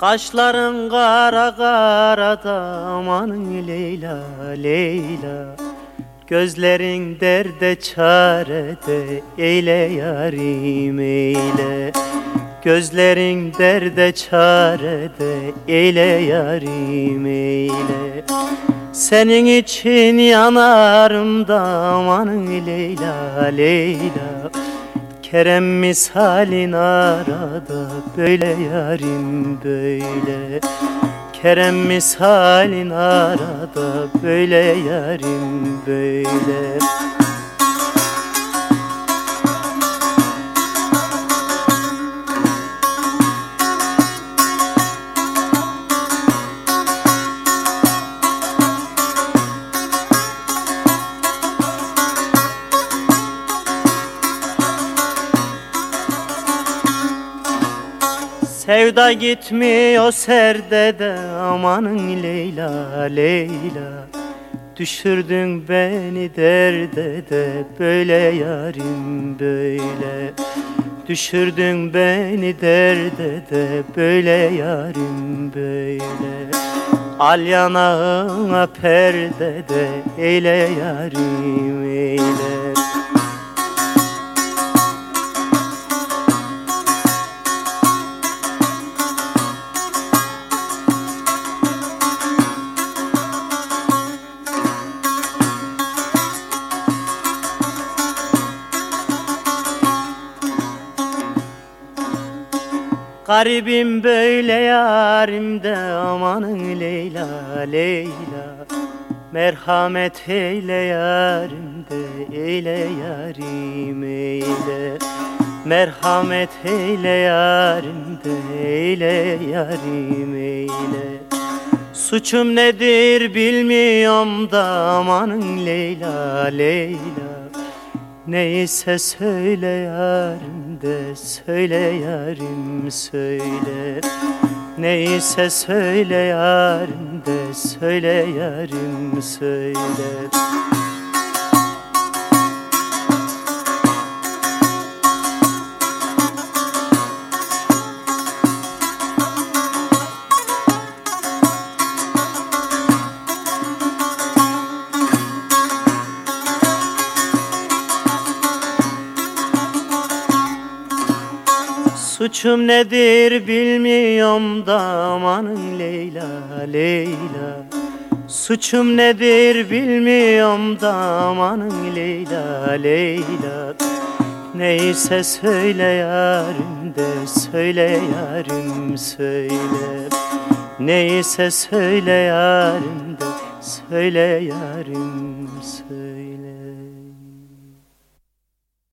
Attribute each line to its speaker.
Speaker 1: Kaşların kara kara da amanın Leyla Leyla. Gözlerin derde çarede eyle yarim eyle. Gözlerin derde çarede eyle yarim eyle. Senin için yanarım da amanın Leyla Leyla Kerem misalin arada böyle yarim böyle. Kerem misalin arada böyle yarim böyle Sevda gitmiyor serde de amanın Leyla Leyla. Düşürdün beni derde de böyle yarim böyle. Düşürdün beni derde de böyle yarim böyle. Al yanağına perde de eyle yarim eyle Garibim böyle yarim de amanın Leyla Leyla. Merhamet eyle yarim de eyle yarim eyle. Merhamet eyle yarim de eyle yarim eyle. Suçum nedir bilmiyorum da amanın Leyla Leyla. Neyse söyle yarim de söyle yarim söyle. Neyse söyle yarim de söyle yarim söyle Suçum nedir bilmiyorum da amanın Leyla Leyla. Suçum nedir bilmiyorum da amanın Leyla Leyla. Neyse söyle yarim de söyle yarim söyle. Neyse söyle yarim de söyle yarim söyle